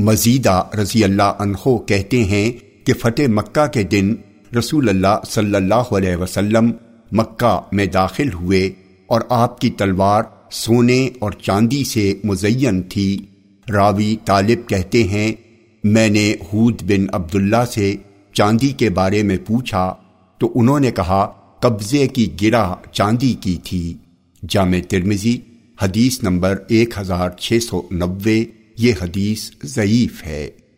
مزیدہ رضی اللہ عنہ کہتے ہیں کہ فتح مکہ کے دن رسول اللہ صلی اللہ علیہ وسلم مکہ میں داخل ہوئے اور آپ کی تلوار سونے اور چاندی سے مزین تھی۔ راوی طالب کہتے ہیں، میں نے حود بن عبداللہ سے چاندی کے بارے میں پوچھا تو انہوں نے کہا، قبضے کی گرہ چاندی کی تھی۔ جامع ترمزی حدیث نمبر ایک ہزار چھ سو نوے۔ ہزار چھ سو نوے